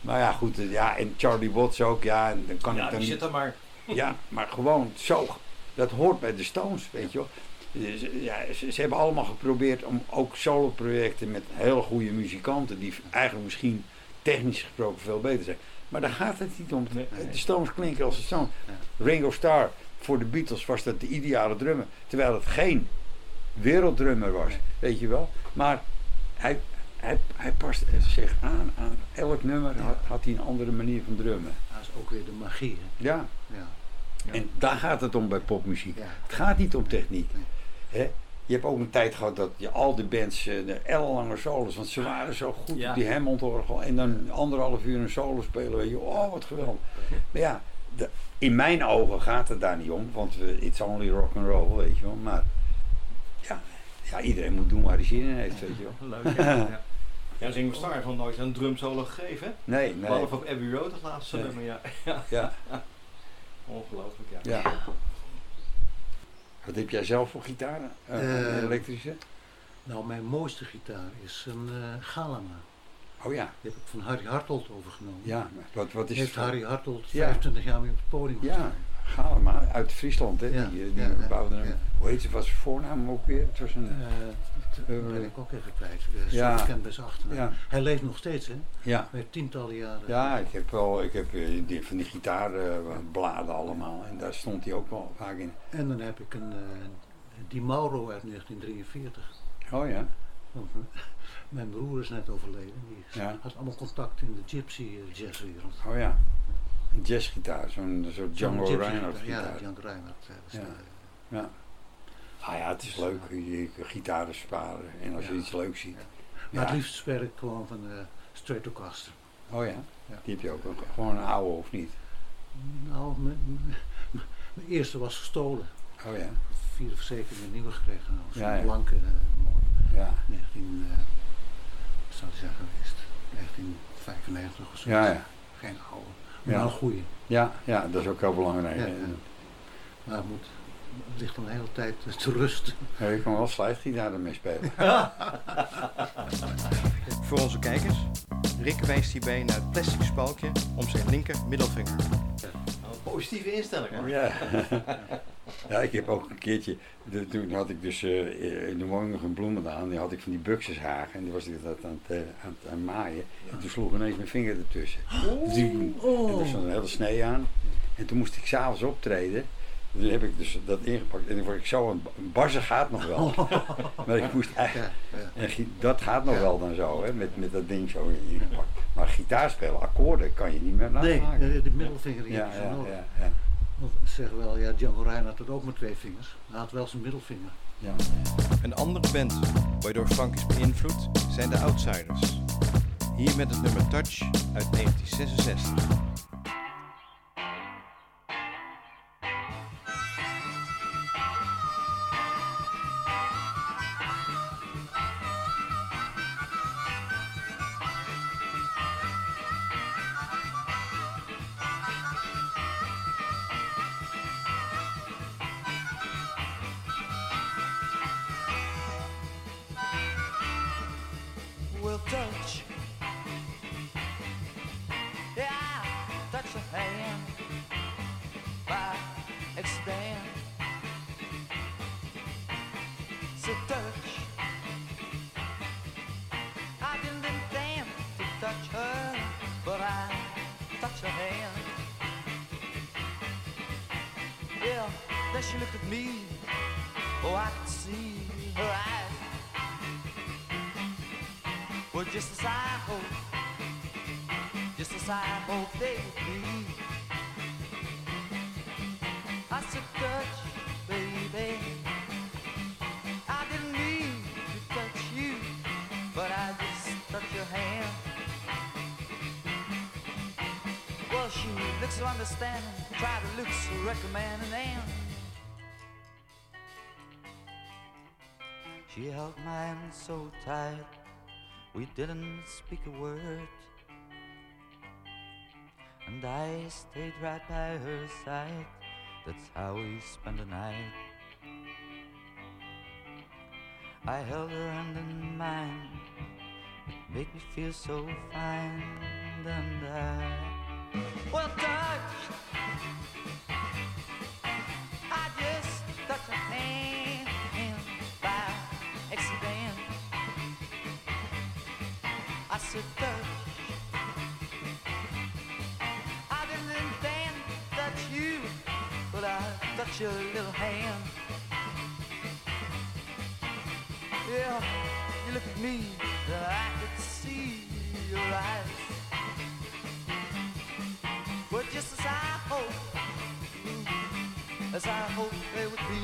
Maar ja, goed, eh, ja, en Charlie Watts ook, ja, en dan kan Ja, ik dan die niet... zit er maar. Ja, maar gewoon zo, dat hoort bij de Stones, weet je wel. Dus, ja, ze, ze hebben allemaal geprobeerd om ook solo-projecten met hele goede muzikanten, die eigenlijk misschien technisch gesproken veel beter zijn. Maar daar gaat het niet om. Nee. De Stones klinken als de Stones. Ringo Starr, voor de Beatles was dat de ideale drummer. Terwijl het geen werelddrummer was, weet je wel. Maar hij, hij, hij past zich aan aan elk nummer, had, had hij een andere manier van drummen. Dat is ook weer de magie. Hè? Ja, Ja. Ja. en daar gaat het om bij popmuziek. Ja. Het gaat niet om techniek. Hè? Je hebt ook een tijd gehad dat je al die bands eh, de ellenlange solos, want ze waren zo goed op die Hammond-orgel. En dan anderhalf uur een solo spelen, weet je, oh wat geweldig. Maar ja, de- in mijn ogen gaat het daar niet om, want we, it's only rock and roll, weet je wel. Maar ja, ja, iedereen moet doen waar hij zin in heeft, weet je wel. (laughs) Leuk. Ja, (laughs) ja. ja Ringo Starr heeft nog nooit een drumsolo gegeven. Nee, nee. Behalve op Abbey Road, het laatste Nee. nummer. Ja. ja. Ja, (laughs) Ongelooflijk, ja. ja. Wat heb jij zelf voor gitaren? Eh, een elektrische? Nou, mijn mooiste gitaar is een eh Galama. Oh ja, Die heb ik van Harry Hartold overgenomen. ja. Wat, wat is Heeft het? Harry Hartold Ja. 25 jaar mee op het podium Ja, gestaan. Galema, uit Friesland, hè? Ja, Die, eh, die ja, ja, ja. Hoe heet ze? Was zijn voornaam ook weer? Het was een. Eh, dat Eh, ben ik ook even kwijt. Ja. ja. zijn achternaam. Ja. Hij leeft nog steeds, hè? ja. Hij heeft tientallen jaren. Ja, ik heb wel, ik heb die, van die gitaarbladen allemaal en daar stond hij ook wel vaak in. En dan heb ik een Di Mauro uit 1943. Oh ja, Want eh, mijn broer is net overleden. Die Ja. had allemaal contact in de gypsy eh, jazzwereld. oh ja. Een jazzgitaar, zo'n soort Django Reinhardt gitaar. Ja, Django Reinhardt. eh, Ja. de- Ja. Ah ja, het is leuk, je, je gitaren sparen en als je iets leuks ziet. Maar het liefst speel ik gewoon van, eh, Stratocaster. Oh ja? Ja. Die heb je ook. nog. Gewoon een oude of niet? Nou, mijn, eerste was gestolen. Oh ja? Vier of zeker een nieuwe gekregen. Nou, Zo'n Ja, ja. blanke, eh. Ja. 19, eh, wat zou het zijn geweest? 1995 of zo. Ja, ja. Geen oude, maar Ja. wel een goede. Ja, ja, dat is ook heel belangrijk. Ja. Maar het, moet, het ligt dan de hele tijd te rusten. Ja, je kan wel slidegitaar ermee spelen. (laughs) Voor onze kijkers, Rick wijst hierbij naar het plastic spalkje om zijn linker middelvinger. Positieve instelling hoor. Ja. (laughs) ja, ik heb ook een keertje, de- toen had ik dus eh, in de woning nog een bloemen aan, die had ik van die buxushagen en die was ik dat aan het, eh, aan het aan maaien. En toen sloeg ineens mijn vinger ertussen. Dus die- En er stond een hele snee aan. En toen moest ik s'avonds optreden. Toen heb ik dus dat ingepakt en ik zo, een, een barzen gaat nog wel. (laughs) maar ik moest eigenlijk, Ja, ja. dat gaat nog Ja. wel dan zo, hè, met, met dat ding zo ingepakt. Maar gitaar spelen, akkoorden kan je niet meer Nee, namaken. eh, de middelvinger die ja, zo ja, nodig. ja, ja, Want ze zeggen wel, ja, Django Reinhardt had het ook met twee vingers. Hij had wel zijn middelvinger. ja. Een andere band waardoor Frank is beïnvloed zijn de Outsiders. Hier met het nummer Touch uit 1966. Understanding, try to look so recommending, and she held my hand so tight. We didn't speak a word. And I stayed right by her side. That's how we spent the night. I held her hand in mine. It made me feel so fine. And I, well, touched. I just touched her hand. I said, touch. I didn't uh, touch you, but I touched your little hand. Yeah, you look at me, I could see your eyes. Just as I hope, as I hoped they would be.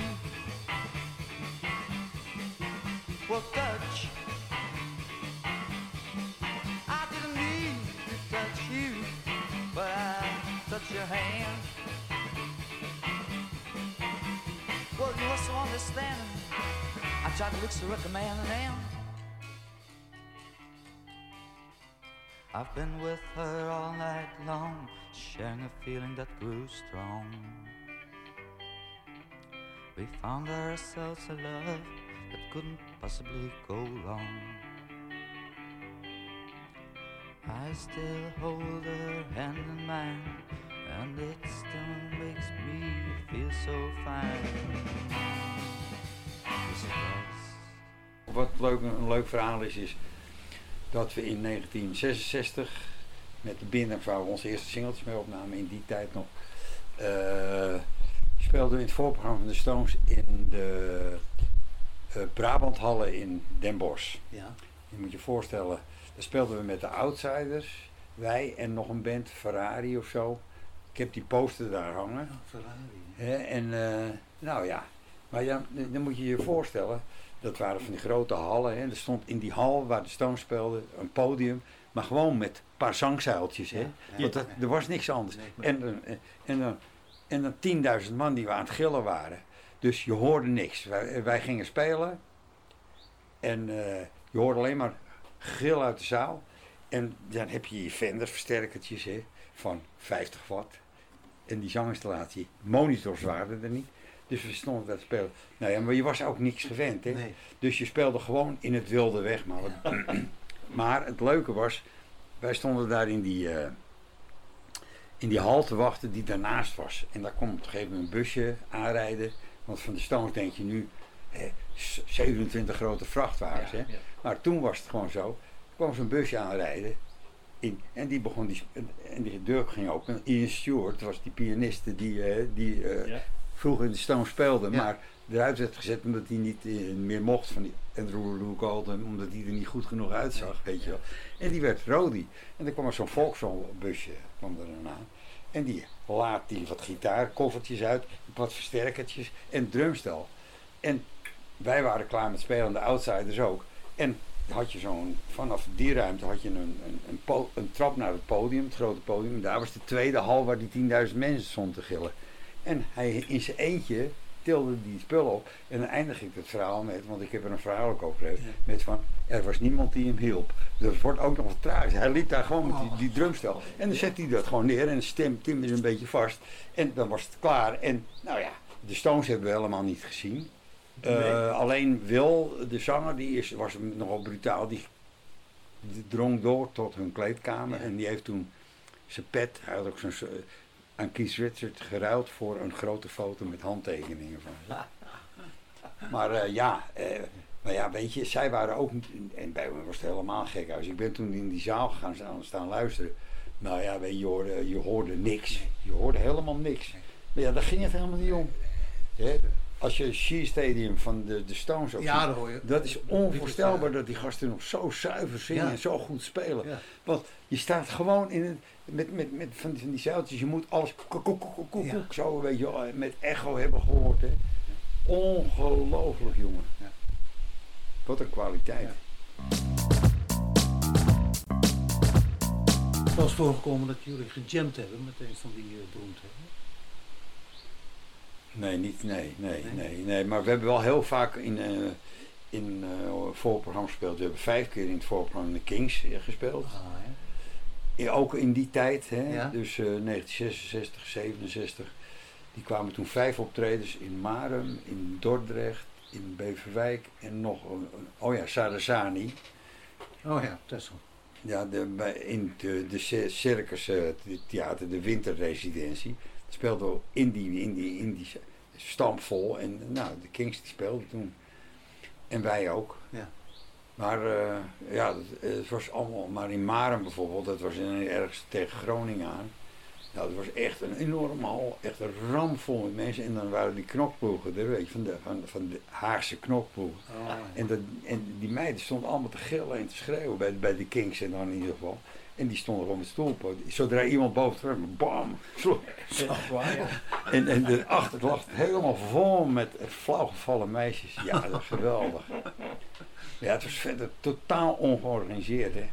Well, touch. I didn't mean to touch you, but I touched your hand. Well, you were so understanding. I tried to look so recommending, and I've been with her all night long, sharing a feeling that grew strong. We found ourselves a love that couldn't possibly go wrong. I still hold her hand in mine, and it still makes me feel so fine. Wat leuk, een leuk verhaal is, is dat we in 1966 met de Binnenvrouw onze eerste singeltjes mee opnamen. In die tijd nog eh, speelden we in het voorprogramma van de Stones in de eh Brabanthallen in Den Bosch. Ja. Je moet je voorstellen, daar speelden we met de Outsiders, wij en nog een band, Ferrari of zo. Ik heb die poster daar hangen. Ja, Ferrari. Hè, en eh, nou ja, maar ja, dan dan moet je je voorstellen, dat waren van die grote hallen. Hè. Er stond in die hal waar de Stones speelden een podium, maar gewoon met een paar zangzuiltjes. Hè? Ja, ja, Want dat, er was niks anders. Nee, maar- En, dan- en, dan, en dan 10.000 man die we aan het gillen waren. Dus je hoorde niks. Wij, wij gingen spelen. En eh, je hoorde alleen maar gil uit de zaal. En dan heb je je Fender versterkertjes hè, van 50 watt. En die zanginstallatie. Monitors waren er niet. Dus we stonden daar te spelen. Nou ja, maar je was ook niks gewend. Hè? Nee. Dus je speelde gewoon in het wilde weg. Maar, wat- (clears throat) maar het leuke was, wij stonden daar in die, eh, in die hal te wachten die daarnaast was. En daar kwam op een gegeven moment een busje aanrijden. Want van de Stones denk je nu z- 27 grote vrachtwagens. hè? Ja. Maar toen was het gewoon zo. Er kwam zo'n busje aanrijden. In, en die begon die, en die deur ging open. Ian Stewart was die pianiste die, eh, die eh, Ja. Vroeger in de Stones speelde, Ja. maar eruit werd gezet omdat hij niet eh, meer mocht van die Andrew Luke omdat hij er niet goed genoeg uitzag, weet je wel. En die werd Rody. En dan kwam er zo'n Volkswagen-busje, kwam er aan. En die laat die wat gitaarkoffertjes uit, wat versterkertjes en drumstel. En wij waren klaar met spelen, de outsiders ook. En had je zo'n, vanaf die ruimte had je een, een, een, trap naar het podium, het grote podium. En daar was de tweede hal waar die 10.000 mensen stonden te gillen. En hij in zijn eentje tilde die spullen op. En dan eindig ik het verhaal met, want ik heb er een verhaal ook over met van, er was niemand die hem hielp. Dus het wordt ook nog wat tragisch. Hij liep daar gewoon met die, die drumstel. En dan zet hij dat gewoon neer en stem Tim is een beetje vast. En dan was het klaar. En nou ja, de Stones hebben we helemaal niet gezien. Eh. Alleen Wil, de zanger, die is, was nogal brutaal. Die, die drong door tot hun kleedkamer. Ja. En die heeft toen zijn pet, hij had ook zo'n, eh, aan Keith Richards geruild voor een grote foto met handtekeningen van ze. (laughs) Maar eh, ja, eh, maar ja, weet je, zij waren ook, niet- en bij me was het helemaal gek als Ik ben toen in die zaal gaan staan, staan luisteren. Nou ja, weet je, je hoorde, je hoorde niks. Je hoorde helemaal niks. Maar ja, daar ging het helemaal niet om. Als je Shea Stadium van de, de Stones ook Ja, dat hoor je. dat is onvoorstelbaar dat die gasten nog zo zuiver zingen Ja. en zo goed spelen. Ja. Want je staat gewoon in het, met, met, met van die, van die zeiltjes, je moet alles koek, koek, koek, koek, koek, Ja. koek, zo weet je, wel, met echo hebben gehoord. Hè. Ongelooflijk jongen. Ja. Wat een kwaliteit. Het eens voorgekomen dat jullie gejamd hebben met een van die uh, beroemdheden. Nee, niet, nee, nee, Nee? nee, nee. Maar we hebben wel heel vaak in, eh in eh, voorprogramma gespeeld. We hebben vijf keer in het voorprogramma de Kings gespeeld. Ah, ja. Ja, ook in die tijd, hè? Ja. dus eh 1966, 67. Die kwamen toen vijf optredens in Marum, in Dordrecht, in Beverwijk en nog, een, oh ja, Sarazani. Oh ja, Tessel. Ja, de, in de, de Cir- Circus eh, Theater, de winterresidentie. Speelden we in die, in die, in die stampvol. En nou, de Kings die speelden toen. En wij ook. Ja. Maar eh, ja, het, het was allemaal, maar in Maren bijvoorbeeld, dat was in, ergens tegen Groningen aan. Ja, dat was echt een enorme hal, echt een ramvol met mensen. En dan waren die knokploegen er, weet je, van de, van, van de Haagse knokploegen. Oh, ja. En, dat, en die meiden stonden allemaal te gillen en te schreeuwen bij, bij de Kings en dan in ieder geval. En die stonden gewoon met stoelpen. Zodra iemand boven terug, bam, sloeg. En, en daarachter lag het helemaal vol met flauwgevallen meisjes. Ja, dat is geweldig. Ja, het was verder totaal ongeorganiseerd, hè.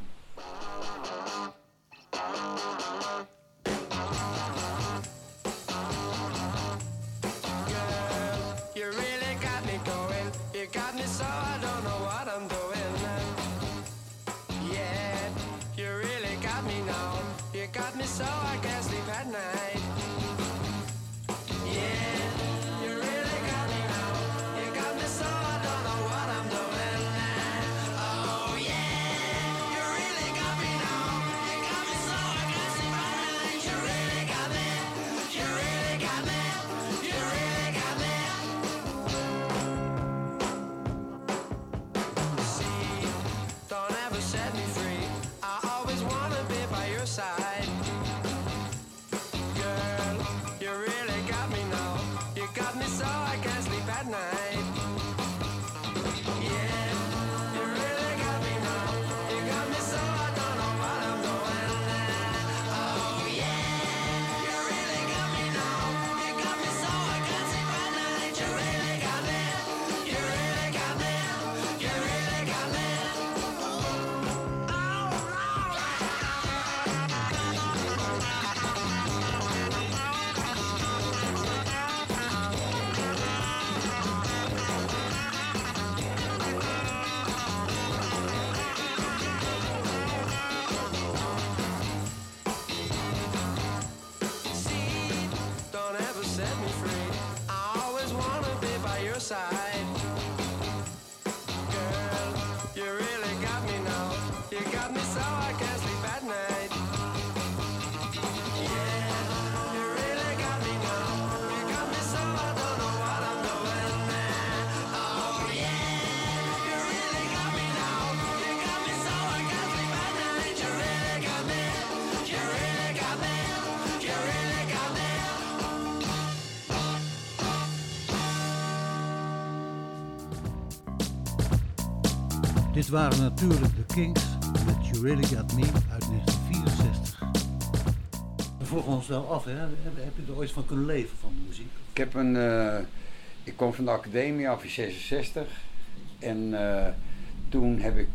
Waren natuurlijk de Kings met You Really Got Me uit 1964. We vroegen ons wel af, hè? heb, je er ooit van kunnen leven van de muziek? Ik heb een. eh, ik kwam van de academie af in 66. En eh, toen heb ik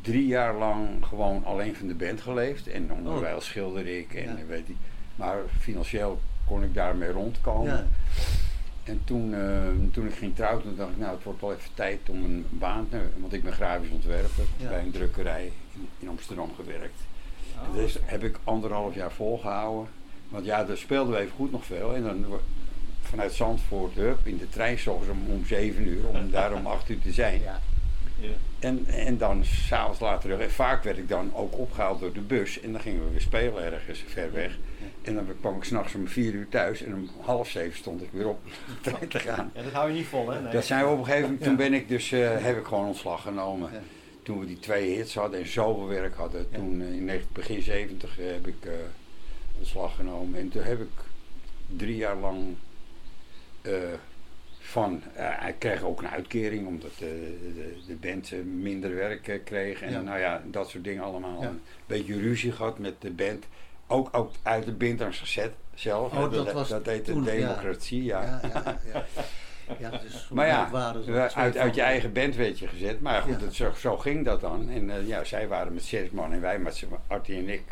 drie jaar lang gewoon alleen van de band geleefd. En onderwijl schilderde ik en Ja. weet ik. Maar financieel kon ik daarmee rondkomen. Ja, En toen, eh, toen ik ging trouwen, toen dacht ik, nou het wordt wel even tijd om een baan te Want ik ben grafisch ontwerper Ja. bij een drukkerij in, in Amsterdam gewerkt. Oh, Dus heb ik anderhalf jaar volgehouden. Want ja, daar speelden we even goed nog veel. En dan vanuit Zandvoort, hup, in de trein s'ochtends om, om 7 uur, om daar om 8 uur te zijn. ja. Ja. En, en dan s'avonds later terug. En vaak werd ik dan ook opgehaald door de bus. En dan gingen we weer spelen ergens ver weg. En dan kwam ik s'nachts om 4 uur thuis. En om half zeven stond ik weer op de trein (laughs) te gaan. Ja, dat hou je niet vol, hè? Nee. Dat zijn we op een gegeven moment, toen ben ik dus, eh, heb ik gewoon ontslag genomen. Ja. Toen we die twee hits hadden en zoveel werk hadden. Toen eh, in 19 begin 70 heb ik eh, ontslag genomen. En toen heb ik drie jaar lang eh, van, eh, ik kreeg ook een uitkering omdat eh, de, de band eh, minder werk kreeg. En Ja. nou ja, dat soort dingen allemaal. Ja. Een beetje ruzie gehad met de band. Ook, ook uit de band gezet zelf. Oh, dat dat, was dat heet de toen, democratie, ja. Ja, ja, ja. ja dus (laughs) Maar ja, waren uit, uit, je eigen band werd je gezet. Maar goed, Ja. het, zo, zo ging dat dan. En eh, ja, zij waren met zes man en wij met z'n- Artie en ik,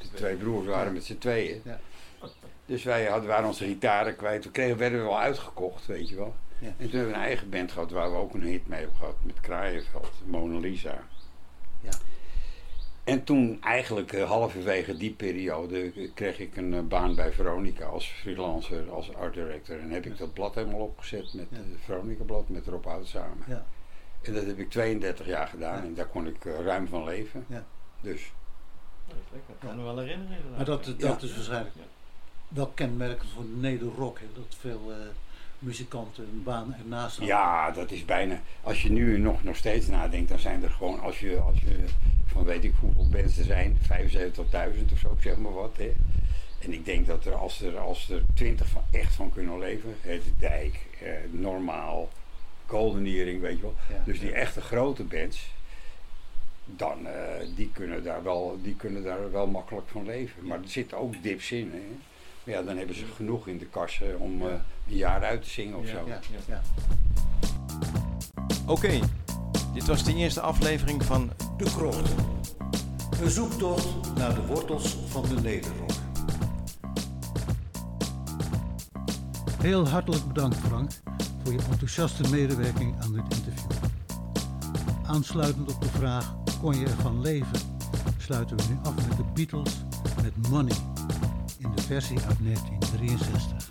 de twee broers, waren Ja. met z'n tweeën. Ja. Dus wij hadden, waren onze gitaren kwijt. Toen kregen, werden we wel uitgekocht, weet je wel. Ja. En toen hebben we een eigen band gehad waar we ook een hit mee hebben gehad met Kraaienveld, Mona Lisa. Ja. En toen eigenlijk eh, halverwege die periode eh, kreeg ik een eh, baan bij Veronica als freelancer, als art director. En heb ik dat blad helemaal opgezet met Ja. het Veronica blad met Rob Hout samen. Ja. En dat heb ik 32 jaar gedaan Ja. en daar kon ik ruim van leven. Ja. Dus Dat is lekker. Ik kan me wel herinneren. inderdaad. Maar dat, dat is waarschijnlijk Ja. Wel kenmerkend voor nederrock. Hè? Dat veel eh, muzikanten een baan ernaast hadden. ja, dat is bijna. Als je nu nog, nog steeds nadenkt, dan zijn er gewoon, als je, als je van weet ik hoeveel bands er zijn, 75.000 of zo, zeg maar wat. Hè. En ik denk dat er als er, als er 20 van echt van kunnen leven, de dijk, eh, normaal, Golden Earring, weet je wel. Ja. Dus die echte grote bands, dan eh, die kunnen daar wel, die kunnen daar wel makkelijk van leven. Maar er zitten ook dips in. Hè. Maar ja, dan hebben ze genoeg in de kassen om eh, een jaar uit te zingen of Ja. zo. Ja, ja. Oké, dit was de eerste aflevering van De Krocht. Een zoektocht naar de wortels van de nederrock. Heel hartelijk bedankt Frank voor je enthousiaste medewerking aan dit interview. Aansluitend op de vraag, kon je ervan leven? Sluiten we nu af met de Beatles met Money in de versie uit 1963.